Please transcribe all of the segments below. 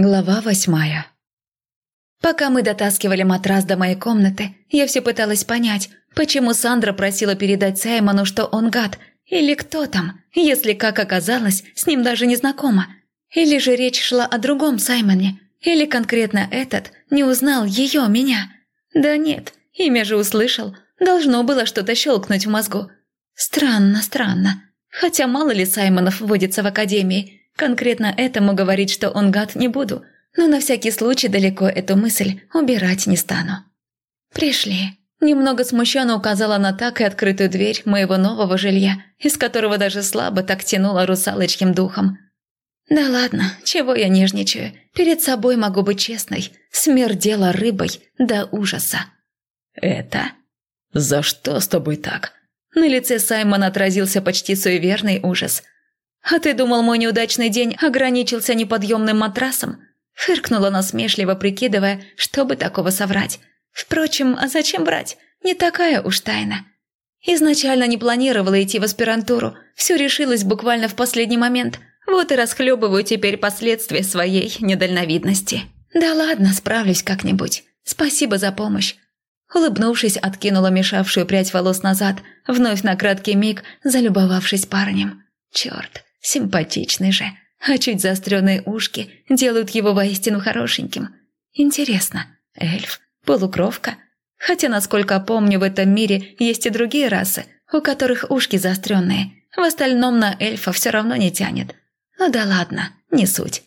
Глава восьмая Пока мы дотаскивали матрас до моей комнаты, я все пыталась понять, почему Сандра просила передать Саймону, что он гад, или кто там, если, как оказалось, с ним даже не знакома. Или же речь шла о другом Саймоне, или конкретно этот не узнал ее, меня. Да нет, имя же услышал, должно было что-то щелкнуть в мозгу. Странно, странно. Хотя мало ли Саймонов водится в академии – Конкретно этому говорить, что он гад, не буду, но на всякий случай далеко эту мысль убирать не стану. «Пришли». Немного смущенно указала на так и открытую дверь моего нового жилья, из которого даже слабо так тянуло русалочьим духом. «Да ладно, чего я нежничаю? Перед собой могу быть честной. Смердела рыбой до ужаса». «Это? За что с тобой так?» На лице Саймона отразился почти суеверный ужас – «А ты думал, мой неудачный день ограничился неподъемным матрасом?» Фыркнула насмешливо, прикидывая, чтобы такого соврать. «Впрочем, а зачем врать? Не такая уж тайна». Изначально не планировала идти в аспирантуру. Все решилось буквально в последний момент. Вот и расхлебываю теперь последствия своей недальновидности. «Да ладно, справлюсь как-нибудь. Спасибо за помощь». Улыбнувшись, откинула мешавшую прядь волос назад, вновь на краткий миг залюбовавшись парнем. «Черт, Симпатичный же, а чуть заостренные ушки делают его воистину хорошеньким. Интересно, эльф, полукровка? Хотя, насколько помню, в этом мире есть и другие расы, у которых ушки заостренные. В остальном на эльфа все равно не тянет. Ну да ладно, не суть.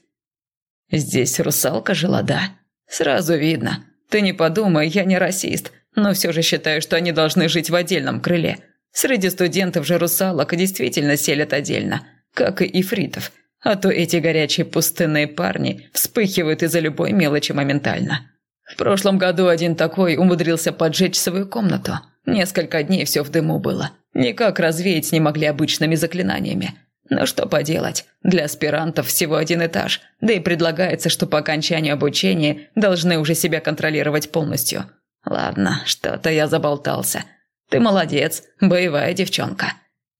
Здесь русалка жила, да? Сразу видно. Ты не подумай, я не расист, но все же считаю, что они должны жить в отдельном крыле. Среди студентов же русалок действительно селят отдельно – как и ифритов, а то эти горячие пустынные парни вспыхивают из-за любой мелочи моментально. В прошлом году один такой умудрился поджечь свою комнату. Несколько дней все в дыму было. Никак развеять не могли обычными заклинаниями. Но что поделать, для аспирантов всего один этаж, да и предлагается, что по окончанию обучения должны уже себя контролировать полностью. Ладно, что-то я заболтался. Ты молодец, боевая девчонка.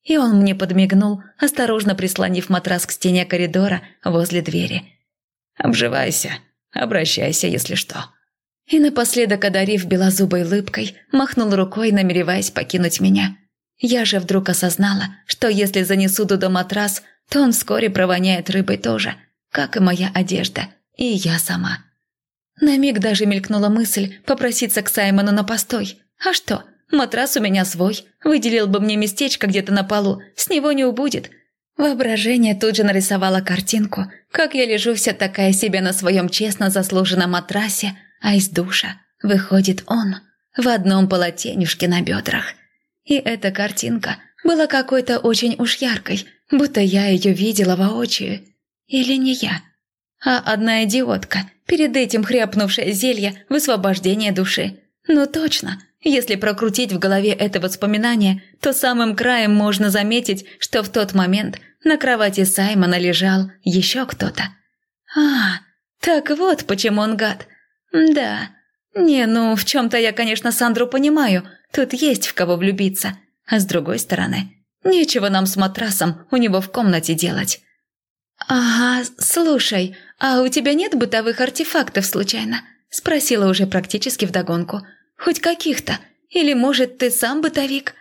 И он мне подмигнул, осторожно прислонив матрас к стене коридора возле двери. «Обживайся, обращайся, если что». И напоследок, одарив белозубой улыбкой, махнул рукой, намереваясь покинуть меня. Я же вдруг осознала, что если занесу туда матрас, то он вскоре провоняет рыбой тоже, как и моя одежда, и я сама. На миг даже мелькнула мысль попроситься к Саймону на постой. А что, Матрас у меня свой. Выделил бы мне местечко где-то на полу. С него не убудет. Воображение тут же нарисовало картинку, как я лежу вся такая себе на своем честно заслуженном матрасе, а из душа выходит он в одном полотенюшке на бедрах. И эта картинка была какой-то очень уж яркой, будто я ее видела воочию. Или не я, а одна идиотка, перед этим хряпнувшая зелье высвобождения души. Ну точно, если прокрутить в голове это воспоминание, то самым краем можно заметить, что в тот момент на кровати Саймона лежал еще кто-то. А, так вот почему он гад. Да. Не, ну, в чем-то я, конечно, Сандру понимаю, тут есть в кого влюбиться. А с другой стороны, нечего нам с матрасом у него в комнате делать. «Ага, слушай, а у тебя нет бытовых артефактов случайно?» – спросила уже практически вдогонку – Хоть каких-то. Или, может, ты сам бытовик?»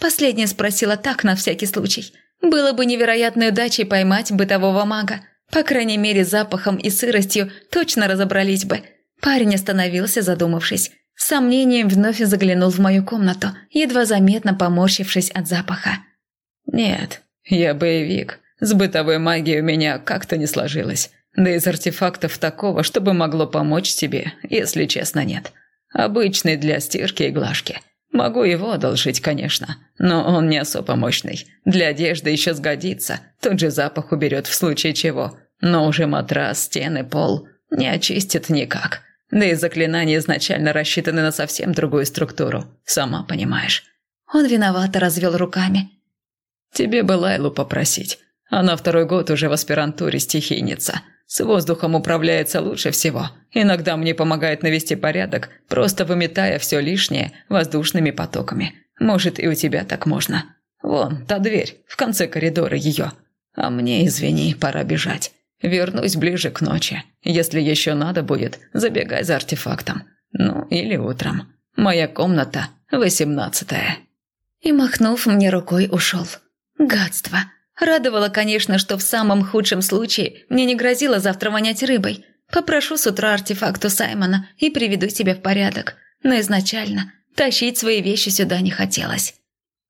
Последняя спросила так, на всякий случай. Было бы невероятной удачей поймать бытового мага. По крайней мере, запахом и сыростью точно разобрались бы. Парень остановился, задумавшись. С сомнением вновь заглянул в мою комнату, едва заметно поморщившись от запаха. «Нет, я боевик. С бытовой магией у меня как-то не сложилось. Да из артефактов такого, чтобы могло помочь тебе, если честно, нет. Обычный для стирки и глажки. Могу его одолжить, конечно, но он не особо мощный. Для одежды еще сгодится, тот же запах уберет в случае чего. Но уже матрас, стены, пол не очистит никак. Да и заклинания изначально рассчитаны на совсем другую структуру, сама понимаешь. Он виновато развел руками. Тебе бы Лайлу попросить. Она второй год уже в аспирантуре стихийница. С воздухом управляется лучше всего. Иногда мне помогает навести порядок, просто выметая все лишнее воздушными потоками. Может, и у тебя так можно. Вон, та дверь, в конце коридора ее. А мне, извини, пора бежать. Вернусь ближе к ночи. Если еще надо будет, забегай за артефактом. Ну, или утром. Моя комната восемнадцатая». И, махнув мне рукой, ушел. Гадство. Радовало, конечно, что в самом худшем случае мне не грозило завтра вонять рыбой. Попрошу с утра артефакт у Саймона и приведу себя в порядок. Но изначально тащить свои вещи сюда не хотелось.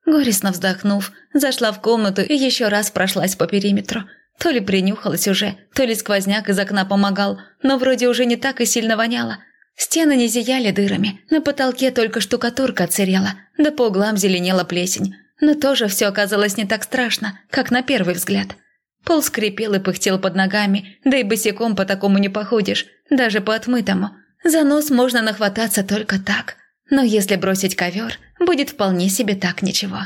Горестно вздохнув, зашла в комнату и еще раз прошлась по периметру. То ли принюхалась уже, то ли сквозняк из окна помогал, но вроде уже не так и сильно воняло. Стены не зияли дырами, на потолке только штукатурка отсырела, да по углам зеленела плесень. Но тоже все оказалось не так страшно, как на первый взгляд. Пол скрипел и пыхтел под ногами, да и босиком по такому не походишь, даже по отмытому. За нос можно нахвататься только так. Но если бросить ковер, будет вполне себе так ничего.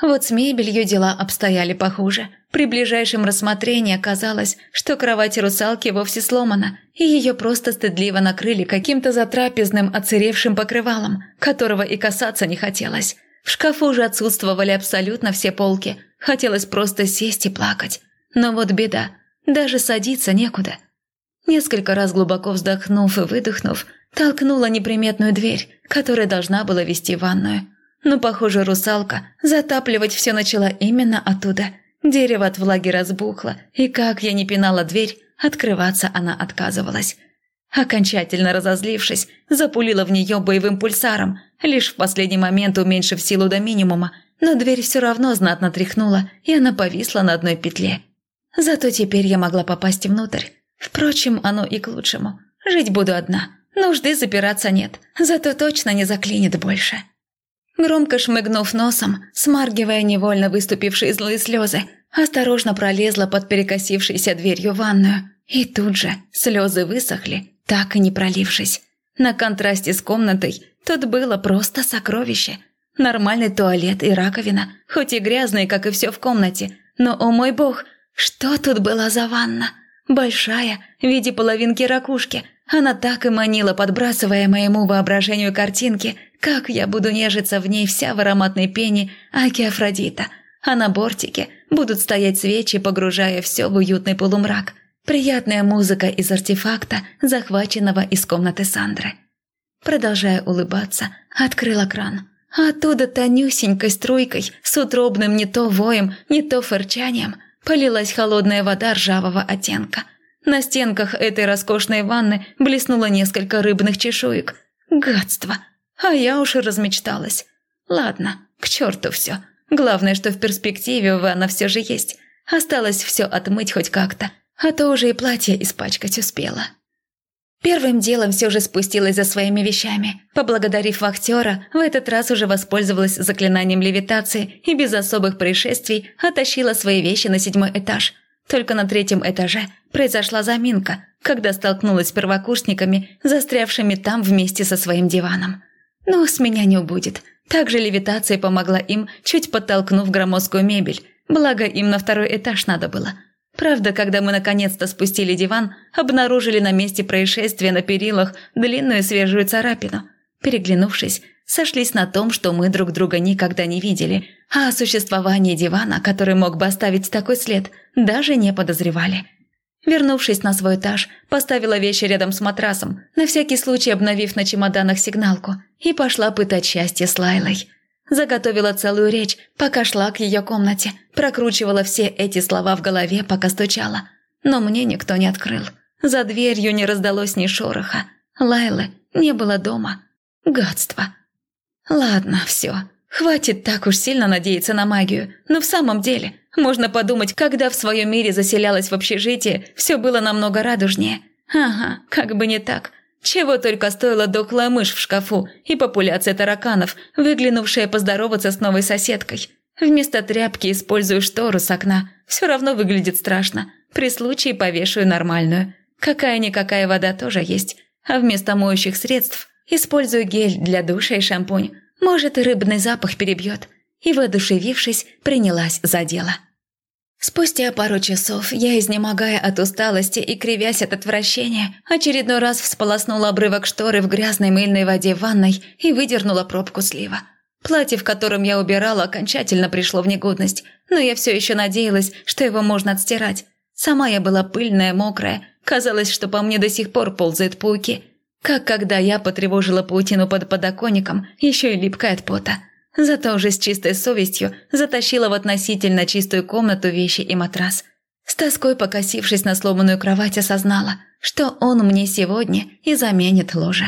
Вот с мебелью дела обстояли похуже. При ближайшем рассмотрении оказалось, что кровать русалки вовсе сломана, и ее просто стыдливо накрыли каким-то затрапезным оцаревшим покрывалом, которого и касаться не хотелось. В шкафу же отсутствовали абсолютно все полки. Хотелось просто сесть и плакать. Но вот беда, даже садиться некуда. Несколько раз глубоко вздохнув и выдохнув, толкнула неприметную дверь, которая должна была вести в ванную. Но, похоже, русалка затапливать все начала именно оттуда. Дерево от влаги разбухло, и как я не пинала дверь, открываться она отказывалась. Окончательно разозлившись, запулила в нее боевым пульсаром, лишь в последний момент уменьшив силу до минимума, но дверь все равно знатно тряхнула, и она повисла на одной петле. Зато теперь я могла попасть внутрь. Впрочем, оно и к лучшему. Жить буду одна. Нужды запираться нет, зато точно не заклинит больше. Громко шмыгнув носом, смаргивая невольно выступившие злые слезы, осторожно пролезла под перекосившейся дверью ванную. И тут же слезы высохли, так и не пролившись. На контрасте с комнатой тут было просто сокровище. Нормальный туалет и раковина, хоть и грязные, как и все в комнате, но, о мой бог, что тут была за ванна? Большая, в виде половинки ракушки. Она так и манила, подбрасывая моему воображению картинки, как я буду нежиться в ней вся в ароматной пене Аки Афродита. А на бортике будут стоять свечи, погружая все в уютный полумрак. Приятная музыка из артефакта, захваченного из комнаты Сандры. Продолжая улыбаться, открыла кран. оттуда тонюсенькой струйкой, с утробным не то воем, не то фырчанием, полилась холодная вода ржавого оттенка. На стенках этой роскошной ванны блеснуло несколько рыбных чешуек. Гадство! А я уж и размечталась. Ладно, к черту все. Главное, что в перспективе ванна все же есть. Осталось все отмыть хоть как-то, а то уже и платье испачкать успела. Первым делом все же спустилась за своими вещами. Поблагодарив вахтера, в этот раз уже воспользовалась заклинанием левитации и без особых происшествий оттащила свои вещи на седьмой этаж. Только на третьем этаже произошла заминка, когда столкнулась с первокурсниками, застрявшими там вместе со своим диваном. Но с меня не убудет. Также левитация помогла им, чуть подтолкнув громоздкую мебель, благо им на второй этаж надо было. Правда, когда мы наконец-то спустили диван, обнаружили на месте происшествия на перилах длинную свежую царапину. Переглянувшись, сошлись на том, что мы друг друга никогда не видели, а о существовании дивана, который мог бы оставить такой след, даже не подозревали. Вернувшись на свой этаж, поставила вещи рядом с матрасом, на всякий случай обновив на чемоданах сигналку, и пошла пытать счастье с Лайлой. Заготовила целую речь, пока шла к ее комнате, прокручивала все эти слова в голове, пока стучала. Но мне никто не открыл. За дверью не раздалось ни шороха. Лайлы не было дома. Гадство. Ладно, все. Хватит так уж сильно надеяться на магию. Но в самом деле, можно подумать, когда в своем мире заселялась в общежитие, все было намного радужнее. Ага, как бы не так. Чего только стоила дохлая мышь в шкафу и популяция тараканов, выглянувшая поздороваться с новой соседкой. Вместо тряпки использую штору с окна. Все равно выглядит страшно. При случае повешаю нормальную. Какая-никакая вода тоже есть. А вместо моющих средств использую гель для душа и шампунь. Может, и рыбный запах перебьет. И, воодушевившись, принялась за дело. Спустя пару часов я, изнемогая от усталости и кривясь от отвращения, очередной раз всполоснула обрывок шторы в грязной мыльной воде ванной и выдернула пробку слива. Платье, в котором я убирала, окончательно пришло в негодность, но я все еще надеялась, что его можно отстирать. Сама я была пыльная, мокрая. Казалось, что по мне до сих пор ползают пауки. Как когда я потревожила паутину под подоконником, еще и липкая от пота. Зато уже с чистой совестью затащила в относительно чистую комнату вещи и матрас. С тоской покосившись на сломанную кровать, осознала, что он мне сегодня и заменит ложе.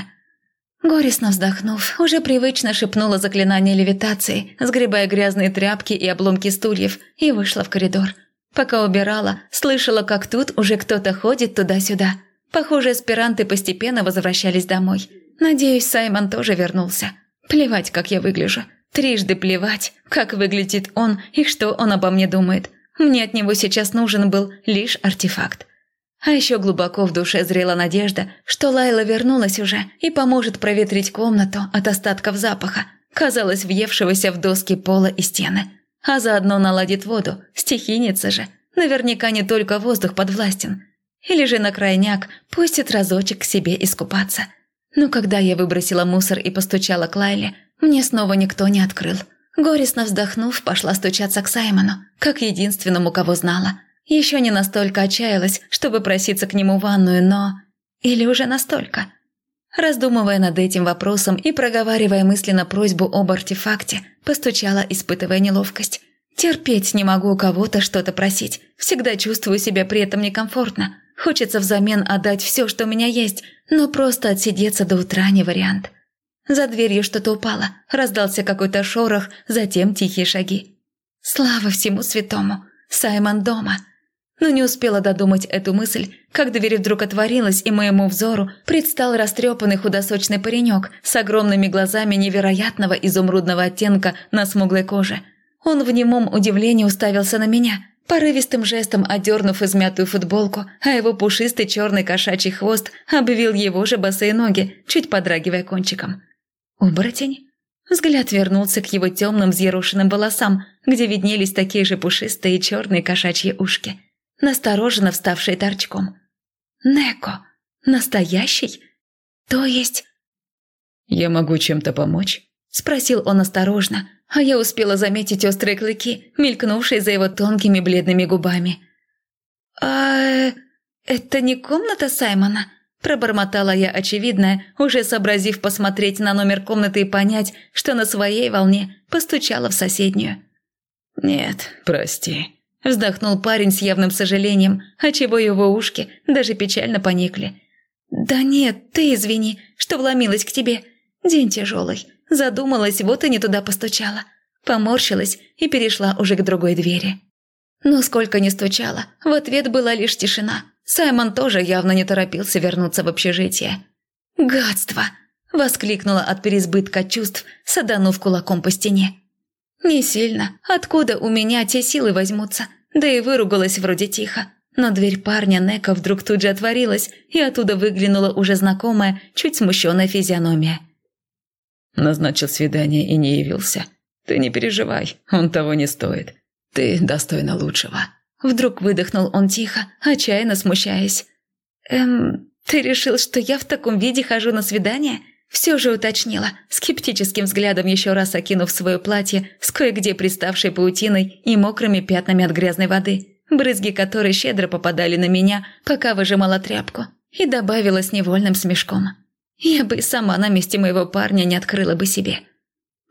Горестно вздохнув, уже привычно шепнула заклинание левитации, сгребая грязные тряпки и обломки стульев, и вышла в коридор. Пока убирала, слышала, как тут уже кто-то ходит туда-сюда. Похоже, аспиранты постепенно возвращались домой. Надеюсь, Саймон тоже вернулся. Плевать, как я выгляжу. Трижды плевать, как выглядит он и что он обо мне думает. Мне от него сейчас нужен был лишь артефакт. А еще глубоко в душе зрела надежда, что Лайла вернулась уже и поможет проветрить комнату от остатков запаха, казалось, въевшегося в доски пола и стены. А заодно наладит воду, стихийница же. Наверняка не только воздух подвластен. Или же на крайняк пустит разочек к себе искупаться. Но когда я выбросила мусор и постучала к Лайле, мне снова никто не открыл. Горестно вздохнув, пошла стучаться к Саймону, как единственному, кого знала. Еще не настолько отчаялась, чтобы проситься к нему в ванную, но... Или уже настолько? Раздумывая над этим вопросом и проговаривая мысленно просьбу об артефакте, постучала, испытывая неловкость. Терпеть не могу у кого-то что-то просить. Всегда чувствую себя при этом некомфортно. Хочется взамен отдать все, что у меня есть, но просто отсидеться до утра не вариант. За дверью что-то упало, раздался какой-то шорох, затем тихие шаги. Слава всему святому! Саймон дома! Но не успела додумать эту мысль, как дверь вдруг отворилась, и моему взору предстал растрепанный худосочный паренек с огромными глазами невероятного изумрудного оттенка на смуглой коже. Он в немом удивлении уставился на меня, порывистым жестом одернув измятую футболку, а его пушистый черный кошачий хвост обвил его же босые ноги, чуть подрагивая кончиком. Оборотень? Взгляд вернулся к его темным взъерошенным волосам, где виднелись такие же пушистые черные кошачьи ушки, настороженно вставшие торчком. «Неко! Настоящий? То есть...» «Я могу чем-то помочь?» – спросил он осторожно, а я успела заметить острые клыки, мелькнувшие за его тонкими бледными губами. «А... это не комната Саймона?» Пробормотала я очевидное, уже сообразив посмотреть на номер комнаты и понять, что на своей волне постучала в соседнюю. «Нет, прости», – вздохнул парень с явным сожалением, отчего его ушки даже печально поникли. «Да нет, ты извини, что вломилась к тебе. День тяжелый. Задумалась, вот и не туда постучала. Поморщилась и перешла уже к другой двери. Но сколько ни стучала, в ответ была лишь тишина – Саймон тоже явно не торопился вернуться в общежитие. «Гадство!» – воскликнула от переизбытка чувств, саданув кулаком по стене. «Не сильно. Откуда у меня те силы возьмутся?» Да и выругалась вроде тихо. Но дверь парня Нека вдруг тут же отворилась, и оттуда выглянула уже знакомая, чуть смущенная физиономия. «Назначил свидание и не явился. Ты не переживай, он того не стоит. Ты достойна лучшего». Вдруг выдохнул он тихо, отчаянно смущаясь. «Эм, ты решил, что я в таком виде хожу на свидание?» Все же уточнила, скептическим взглядом еще раз окинув свое платье с кое-где приставшей паутиной и мокрыми пятнами от грязной воды, брызги которой щедро попадали на меня, пока выжимала тряпку, и добавила с невольным смешком. «Я бы сама на месте моего парня не открыла бы себе».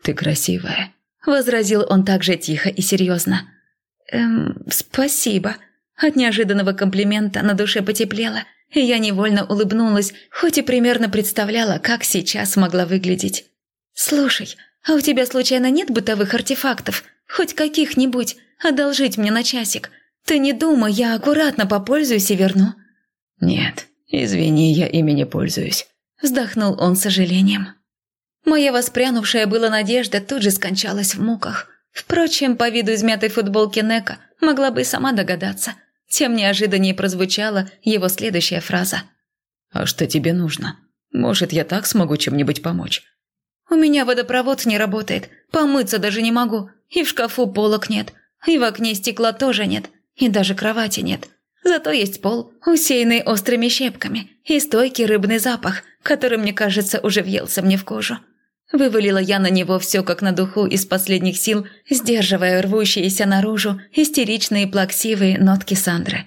«Ты красивая», – возразил он также тихо и серьезно. «Эм, спасибо». От неожиданного комплимента на душе потеплело, и я невольно улыбнулась, хоть и примерно представляла, как сейчас могла выглядеть. «Слушай, а у тебя случайно нет бытовых артефактов? Хоть каких-нибудь? Одолжить мне на часик? Ты не думай, я аккуратно попользуюсь и верну». «Нет, извини, я ими не пользуюсь», – вздохнул он с сожалением. Моя воспрянувшая была надежда тут же скончалась в муках – Впрочем, по виду измятой футболки Нека могла бы и сама догадаться. Тем неожиданнее прозвучала его следующая фраза. «А что тебе нужно? Может, я так смогу чем-нибудь помочь?» «У меня водопровод не работает, помыться даже не могу, и в шкафу полок нет, и в окне стекла тоже нет, и даже кровати нет. Зато есть пол, усеянный острыми щепками, и стойкий рыбный запах, который, мне кажется, уже въелся мне в кожу. Вывалила я на него все как на духу из последних сил, сдерживая рвущиеся наружу истеричные плаксивые нотки Сандры.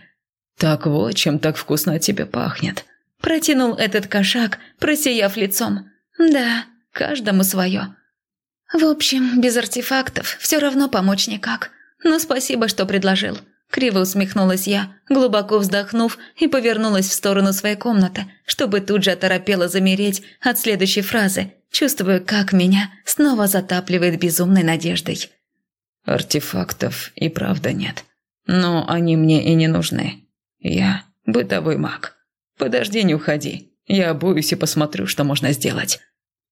Так вот, чем так вкусно от тебя пахнет. Протянул этот кошак, просияв лицом. Да, каждому свое. В общем, без артефактов все равно помочь никак. Но спасибо, что предложил. Криво усмехнулась я, глубоко вздохнув и повернулась в сторону своей комнаты, чтобы тут же оторопело замереть от следующей фразы, чувствуя, как меня снова затапливает безумной надеждой. «Артефактов и правда нет. Но они мне и не нужны. Я бытовой маг. Подожди, не уходи. Я обуюсь и посмотрю, что можно сделать».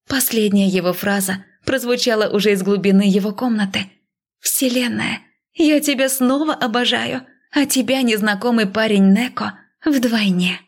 Последняя его фраза прозвучала уже из глубины его комнаты. «Вселенная, я тебя снова обожаю, а тебя, незнакомый парень Неко, вдвойне».